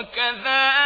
وكذا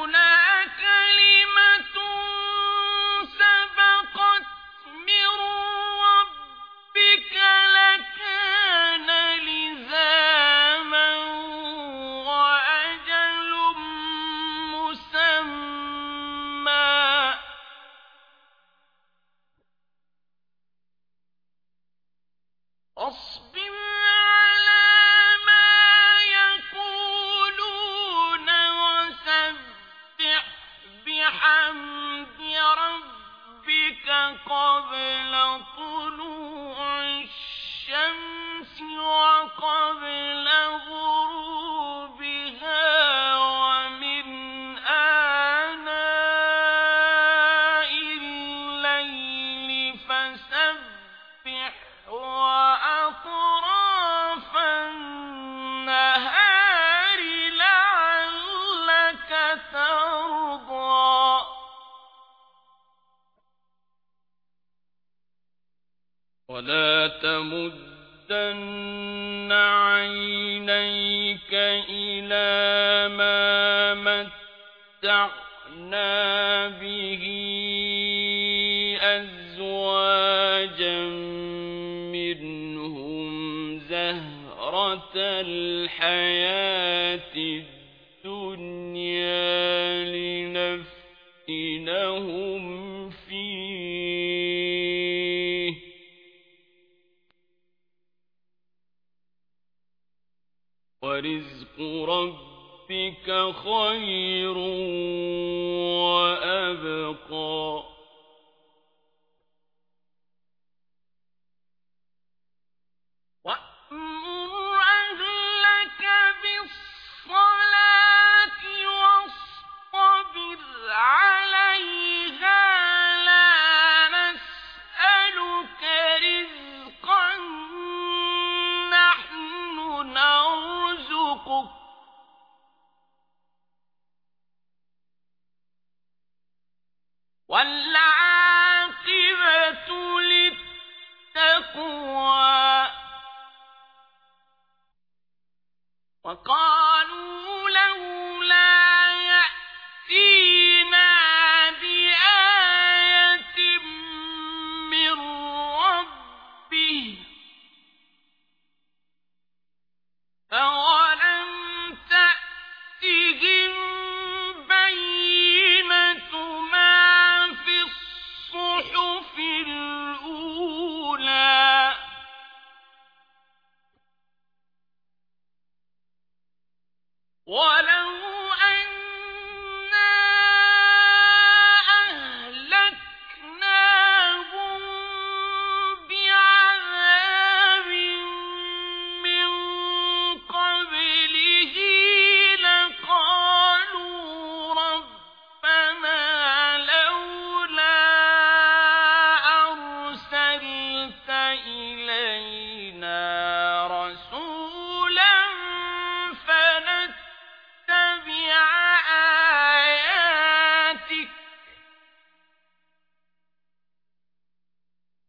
ولا تمدن عينيك إلى ما متعنا به أزواجا منهم زهرة الحياة الدنيا. ورزق ربك خير وأبقى والعاقبة للتقوى. وقال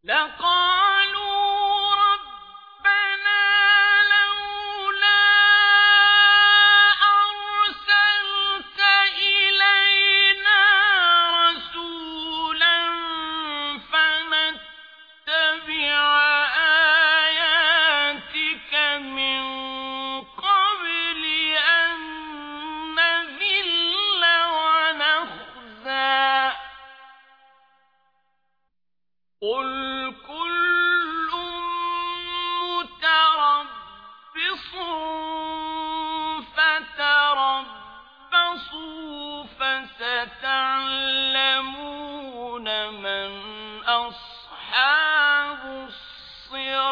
لقد أصحاب الصراط